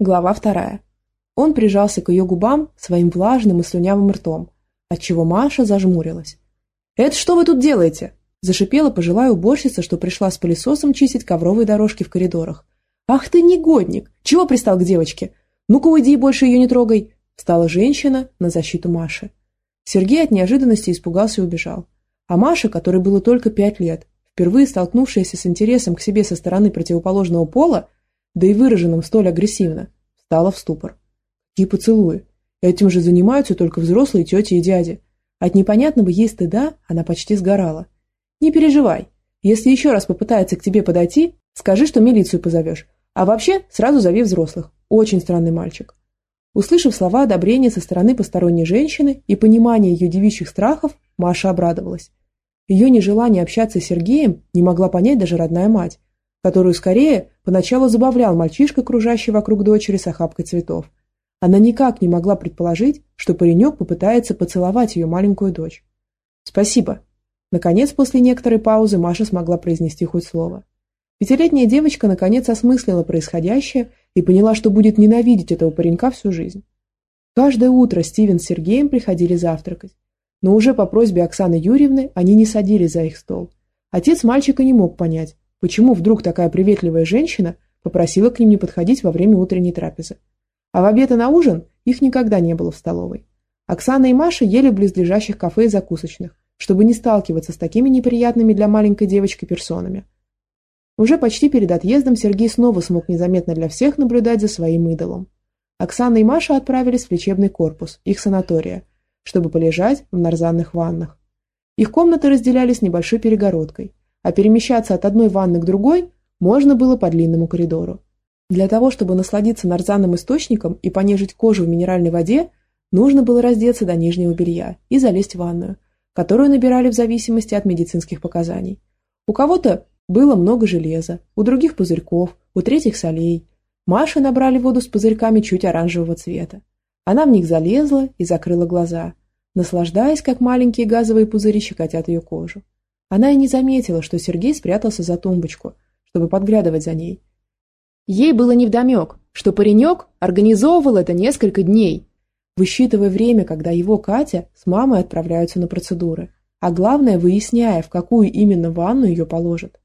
Глава вторая. Он прижался к ее губам своим влажным и слюнявым ртом, отчего Маша зажмурилась. «Это что вы тут делаете?» – зашипела пожилая уборщица, что пришла с пылесосом чистить ковровые дорожки в коридорах. «Ах ты негодник! Чего пристал к девочке? Ну-ка уйди, больше ее не трогай!» – встала женщина на защиту Маши. Сергей от неожиданности испугался и убежал. А Маша, которой было только пять лет, впервые столкнувшаяся с интересом к себе со стороны противоположного пола, да и выраженным столь агрессивно, стала в ступор. Какие поцелуи! Этим же занимаются только взрослые тети и дяди. От непонятного ей стыда она почти сгорала. Не переживай. Если еще раз попытается к тебе подойти, скажи, что милицию позовешь. А вообще, сразу зови взрослых. Очень странный мальчик. Услышав слова одобрения со стороны посторонней женщины и понимания ее девичьих страхов, Маша обрадовалась. Ее нежелание общаться с Сергеем не могла понять даже родная мать, которую скорее поначалу забавлял мальчишка, кружащий вокруг дочери с охапкой цветов. Она никак не могла предположить, что паренек попытается поцеловать ее маленькую дочь. «Спасибо». Наконец, после некоторой паузы, Маша смогла произнести хоть слово. Пятилетняя девочка наконец осмыслила происходящее и поняла, что будет ненавидеть этого паренька всю жизнь. Каждое утро Стивен с Сергеем приходили завтракать, но уже по просьбе Оксаны Юрьевны они не садились за их стол. Отец мальчика не мог понять, Почему вдруг такая приветливая женщина попросила к ним не подходить во время утренней трапезы? А в обед и на ужин их никогда не было в столовой. Оксана и Маша ели в близлежащих кафе и закусочных, чтобы не сталкиваться с такими неприятными для маленькой девочки персонами. Уже почти перед отъездом Сергей снова смог незаметно для всех наблюдать за своим идолом. Оксана и Маша отправились в лечебный корпус, их санатория, чтобы полежать в нарзанных ваннах. Их комнаты разделялись небольшой перегородкой, а перемещаться от одной ванны к другой можно было по длинному коридору. Для того, чтобы насладиться нарзанным источником и понежить кожу в минеральной воде, нужно было раздеться до нижнего белья и залезть в ванную, которую набирали в зависимости от медицинских показаний. У кого-то было много железа, у других пузырьков, у третьих солей. Маше набрали воду с пузырьками чуть оранжевого цвета. Она в них залезла и закрыла глаза, наслаждаясь, как маленькие газовые пузыри щекотят ее кожу. Она и не заметила, что Сергей спрятался за тумбочку, чтобы подглядывать за ней. Ей было невдомек, что паренек организовывал это несколько дней, высчитывая время, когда его Катя с мамой отправляются на процедуры, а главное, выясняя, в какую именно ванну ее положат.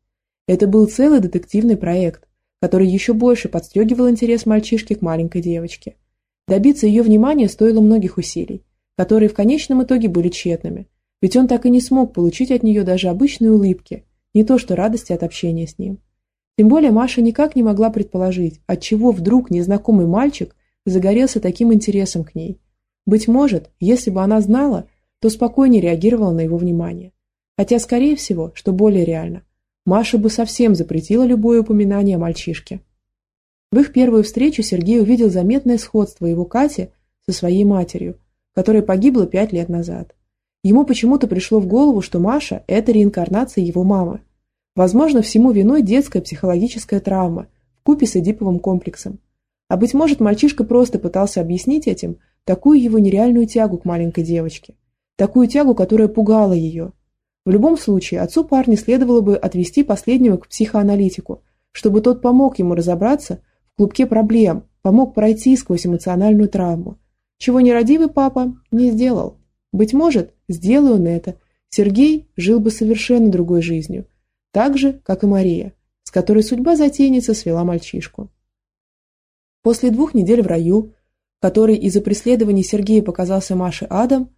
Это был целый детективный проект, который еще больше подстегивал интерес мальчишки к маленькой девочке. Добиться ее внимания стоило многих усилий, которые в конечном итоге были тщетными, ведь он так и не смог получить от нее даже обычной улыбки, не то что радости от общения с ним. Тем более Маша никак не могла предположить, отчего вдруг незнакомый мальчик загорелся таким интересом к ней. Быть может, если бы она знала, то спокойнее реагировала на его внимание. Хотя, скорее всего, что более реально, Маша бы совсем запретила любое упоминание о мальчишке. В их первую встречу Сергей увидел заметное сходство его Кати со своей матерью, которая погибла пять лет назад. Ему почему-то пришло в голову, что Маша – это реинкарнация его мамы. Возможно, всему виной детская психологическая травма в с эдиповым комплексом. А быть может, мальчишка просто пытался объяснить этим такую его нереальную тягу к маленькой девочке. Такую тягу, которая пугала ее. В любом случае, отцу парня следовало бы отвести последнего к психоаналитику, чтобы тот помог ему разобраться в клубке проблем, помог пройти сквозь эмоциональную травму. Чего нерадивый папа не сделал. Быть может, сделай он это, Сергей жил бы совершенно другой жизнью, так же, как и Мария, с которой судьба затейницы свела мальчишку. После двух недель в раю, который из-за преследований Сергея показался Маше адом,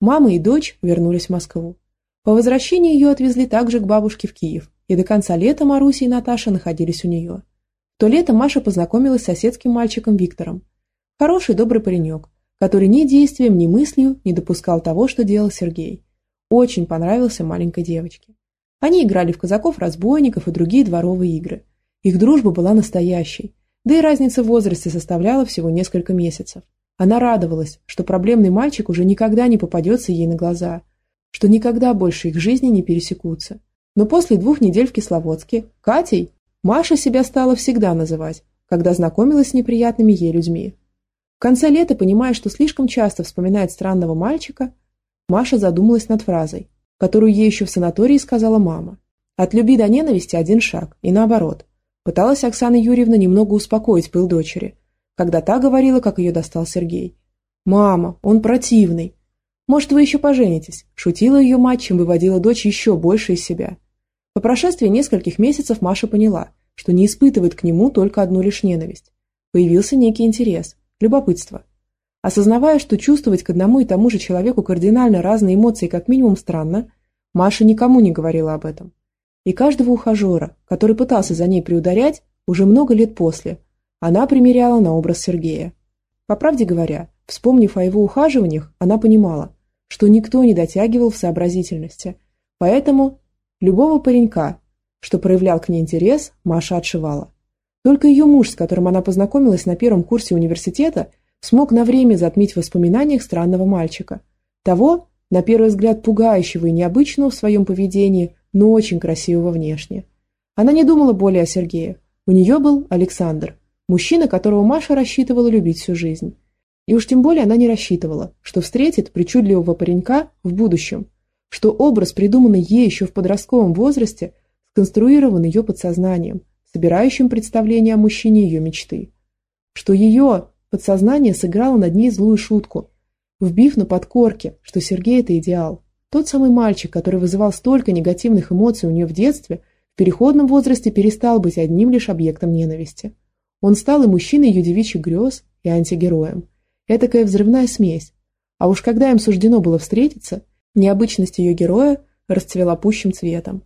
мама и дочь вернулись в Москву. По возвращении ее отвезли также к бабушке в Киев, и до конца лета Маруся и Наташа находились у нее. То лето Маша познакомилась с соседским мальчиком Виктором. Хороший, добрый паренек, который ни действием, ни мыслью не допускал того, что делал Сергей. Очень понравился маленькой девочке. Они играли в казаков-разбойников и другие дворовые игры. Их дружба была настоящей, да и разница в возрасте составляла всего несколько месяцев. Она радовалась, что проблемный мальчик уже никогда не попадется ей на глаза, что никогда больше их жизни не пересекутся. Но после двух недель в Кисловодске Катей Маша себя стала всегда называть, когда знакомилась с неприятными ей людьми. Конце лета, понимая, что слишком часто вспоминает странного мальчика, Маша задумалась над фразой, которую ей еще в санатории сказала мама. От любви до ненависти один шаг, и наоборот. Пыталась Оксана Юрьевна немного успокоить пыл дочери, когда та говорила, как ее достал Сергей. «Мама, он противный!» «Может, вы еще поженитесь?» – шутила ее мать, чем выводила дочь еще больше из себя. По прошествии нескольких месяцев Маша поняла, что не испытывает к нему только одну лишь ненависть. Появился некий интерес, любопытство. Осознавая, что чувствовать к одному и тому же человеку кардинально разные эмоции как минимум странно, Маша никому не говорила об этом. И каждого ухажера, который пытался за ней приударять, уже много лет после, она примеряла на образ Сергея. По правде говоря, вспомнив о его ухаживаниях, она понимала, что никто не дотягивал в сообразительности, поэтому любого паренька, что проявлял к ней интерес, Маша отшивала. Только ее муж, с которым она познакомилась на первом курсе университета, смог на время затмить в воспоминаниях странного мальчика. Того, на первый взгляд пугающего и необычного в своем поведении, но очень красивого внешне. Она не думала более о Сергее. У нее был Александр, мужчина, которого Маша рассчитывала любить всю жизнь. И уж тем более она не рассчитывала, что встретит причудливого паренька в будущем, что образ, придуманный ей еще в подростковом возрасте, сконструирован ее подсознанием, собирающим представление о мужчине ее мечты. Что ее подсознание сыграло над ней злую шутку, вбив на подкорке, что Сергей – это идеал. Тот самый мальчик, который вызывал столько негативных эмоций у нее в детстве, в переходном возрасте перестал быть одним лишь объектом ненависти. Он стал и мужчиной ее девичьих грез, и антигероем – Этакая взрывная смесь. А уж когда им суждено было встретиться, необычность ее героя расцвела пущим цветом.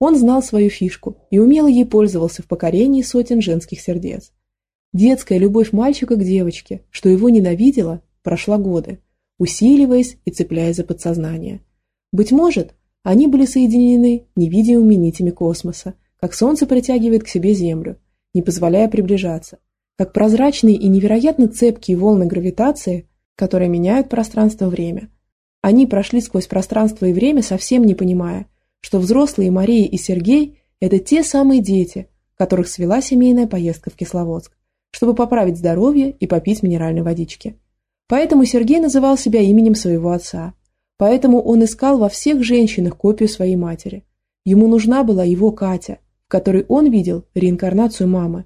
Он знал свою фишку и умело ей пользовался в покорении сотен женских сердец. Детская любовь мальчика к девочке, что его ненавидела, прошла годы, усиливаясь и цепляясь за подсознание. Быть может, они были соединены невидимыми нитями космоса, как Солнце притягивает к себе Землю, не позволяя приближаться, как прозрачные и невероятно цепкие волны гравитации, которые меняют пространство-время. Они прошли сквозь пространство и время, совсем не понимая, что взрослые Мария и Сергей – это те самые дети, которых свела семейная поездка в Кисловодск, чтобы поправить здоровье и попить минеральной водички. Поэтому Сергей называл себя именем своего отца. Поэтому он искал во всех женщинах копию своей матери. Ему нужна была его Катя, в которой он видел реинкарнацию мамы,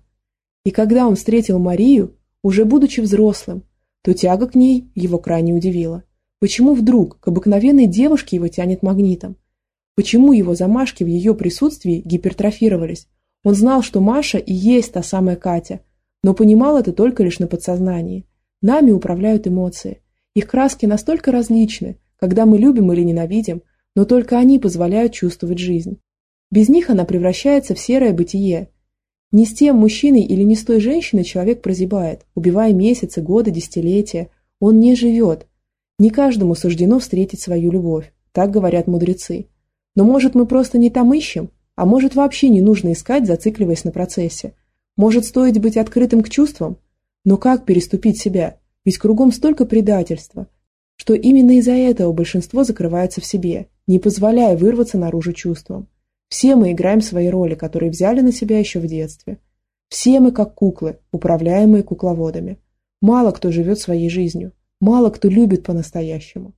и когда он встретил Марию, уже будучи взрослым, то тяга к ней его крайне удивила. Почему вдруг к обыкновенной девушке его тянет магнитом? Почему его замашки в ее присутствии гипертрофировались? Он знал, что Маша и есть та самая Катя, но понимал это только лишь на подсознании. Нами управляют эмоции. Их краски настолько различны, когда мы любим или ненавидим, но только они позволяют чувствовать жизнь. Без них она превращается в серое бытие, не с тем мужчиной или не с той женщиной человек прозябает, убивая месяцы, годы, десятилетия. Он не живет. Не каждому суждено встретить свою любовь, так говорят мудрецы. Но может мы просто не там ищем, а может вообще не нужно искать, зацикливаясь на процессе. Может стоить быть открытым к чувствам? Но как переступить себя? Ведь кругом столько предательства, что именно из-за этого большинство закрывается в себе, не позволяя вырваться наружу чувствам. Все мы играем свои роли, которые взяли на себя еще в детстве. Все мы как куклы, управляемые кукловодами. Мало кто живет своей жизнью. Мало кто любит по-настоящему.